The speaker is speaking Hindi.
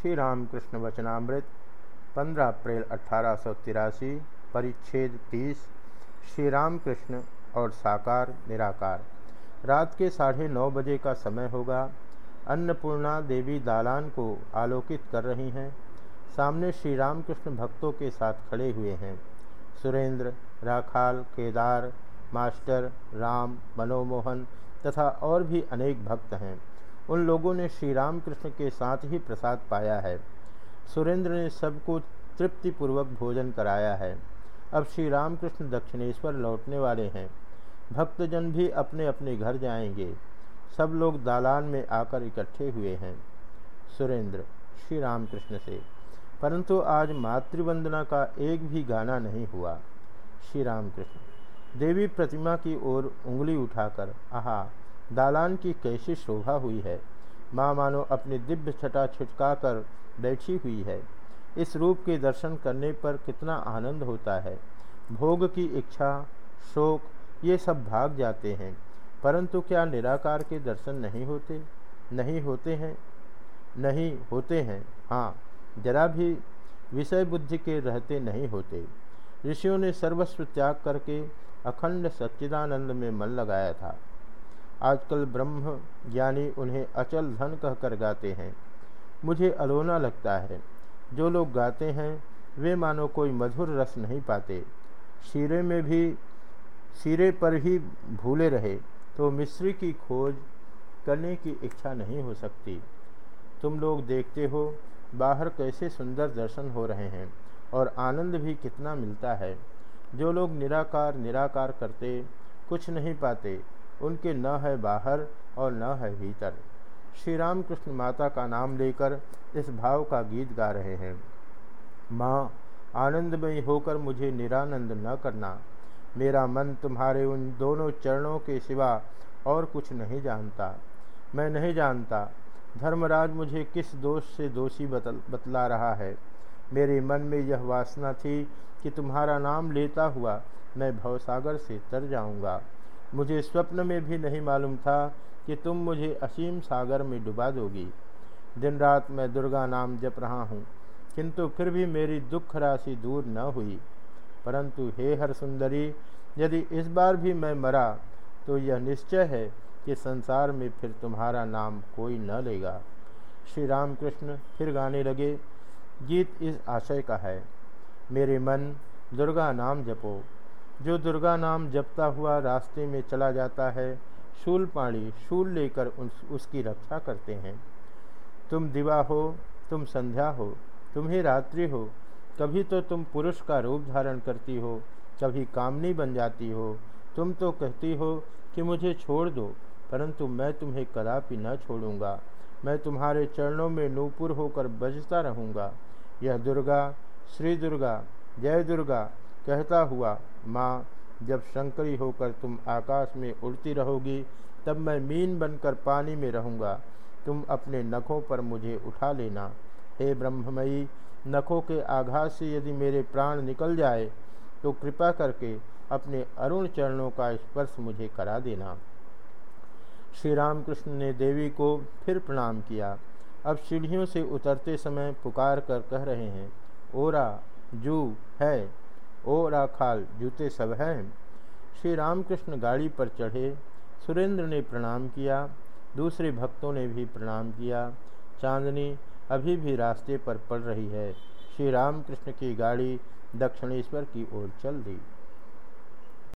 श्री रामकृष्ण वचनामृत 15 अप्रैल अठारह सौ तिरासी, परिच्छेद 30 श्री रामकृष्ण और साकार, निराकार। रात के साढ़े नौ बजे का समय होगा। अन्नपूर्णा देवी दालान को आलोकित कर रही हैं। सामने श्री रामकृष्ण भक्तों के साथ खड़े हुए हैं। सुरेंद्र, राखाल, केदार, मास्टर, राम, मनोमोहन तथा और भी अनेक भक्त हैं। उन लोगों ने श्री रामकृष्ण के साथ ही प्रसाद पाया है। सुरेंद्र ने सबको तृप्तिपूर्वक भोजन कराया है। अब श्री रामकृष्ण दक्षिणेश्वर लौटने वाले हैं। भक्तजन भी अपने अपने घर जाएँगे। सब लोग दालान में आकर इकट्ठे हुए हैं। सुरेंद्र श्री रामकृष्ण से, परंतु आज मातृवंदना का एक भी गाना नहीं हुआ। श्री रामकृष्ण देवी प्रतिमा की ओर उंगली उठाकर, आहा दालान की कैसी शोभा हुई है? माँ मानो अपनी दिव्य छटा छिटका कर बैठी हुई है। इस रूप के दर्शन करने पर कितना आनंद होता है। भोग की इच्छा, शोक, ये सब भाग जाते हैं, परंतु क्या निराकार के दर्शन नहीं होते? नहीं होते हैं? नहीं होते हैं हाँ जरा भी विषय बुद्धि के रहते नहीं होते। ऋषियों ने सर्वस्व त्याग करके अखंड सच्चिदानंद में मन लगाया था। आजकल ब्रह्म ज्ञानी उन्हें अचल धन कहकर गाते हैं। मुझे अलोना लगता है। जो लोग गाते हैं, वे मानो कोई मधुर रस नहीं पाते। शीरे में भी सिरे पर ही भूले रहे तो मिश्री की खोज करने की इच्छा नहीं हो सकती। तुम लोग देखते हो, बाहर कैसे सुंदर दर्शन हो रहे हैं, और आनंद भी कितना मिलता है। जो लोग निराकार निराकार करते, कुछ नहीं पाते। उनके न है बाहर और न है भीतर। श्री राम कृष्ण माता का नाम लेकर इस भाव का गीत गा रहे हैं। माँ, आनंदमयी होकर मुझे निरानंद न करना। मेरा मन तुम्हारे उन दोनों चरणों के सिवा और कुछ नहीं जानता। मैं नहीं जानता, धर्मराज मुझे किस दोष से दोषी बतल, बतला रहा है। मेरे मन में यह वासना थी कि तुम्हारा नाम लेता हुआ मैं भवसागर से तर जाऊँगा। मुझे स्वप्न में भी नहीं मालूम था कि तुम मुझे असीम सागर में डुबा दोगी। दिन रात मैं दुर्गा नाम जप रहा हूँ, किंतु फिर भी मेरी दुख राशि दूर न हुई। परंतु हे हर सुंदरी, यदि इस बार भी मैं मरा तो यह निश्चय है कि संसार में फिर तुम्हारा नाम कोई न लेगा। श्री रामकृष्ण फिर गाने लगे, गीत इस आशय का है। मेरे मन दुर्गा नाम जपो। जो दुर्गा नाम जपता हुआ रास्ते में चला जाता है शूल पाणी शूल लेकर उस, उसकी रक्षा करते हैं। तुम दिवा हो तुम संध्या हो तुम्हें रात्रि हो कभी तो तुम पुरुष का रूप धारण करती हो कभी कामनी बन जाती हो। तुम तो कहती हो कि मुझे छोड़ दो परंतु मैं तुम्हें कदापि न छोड़ूँगा। मैं तुम्हारे चरणों में नूपुर होकर बजता रहूँगा। यह दुर्गा श्री दुर्गा जय दुर्गा कहता हुआ, माँ, जब शंकरी होकर तुम आकाश में उड़ती रहोगी, तब मैं मीन बनकर पानी में रहूँगा। तुम अपने नखों पर मुझे उठा लेना। हे ब्रह्ममयी, नखों के आघात से यदि मेरे प्राण निकल जाए तो कृपा करके अपने अरुण चरणों का स्पर्श मुझे करा देना। श्री रामकृष्ण ने देवी को फिर प्रणाम किया। अब सीढ़ियों से उतरते समय पुकार कर कह रहे हैं, ओरा, जू है। ओ राखाल, जूते सब हैं। श्री रामकृष्ण गाड़ी पर चढ़े। सुरेंद्र ने प्रणाम किया। दूसरे भक्तों ने भी प्रणाम किया। चांदनी अभी भी रास्ते पर पड़ रही है। श्री रामकृष्ण की गाड़ी दक्षिणेश्वर की ओर चल दी।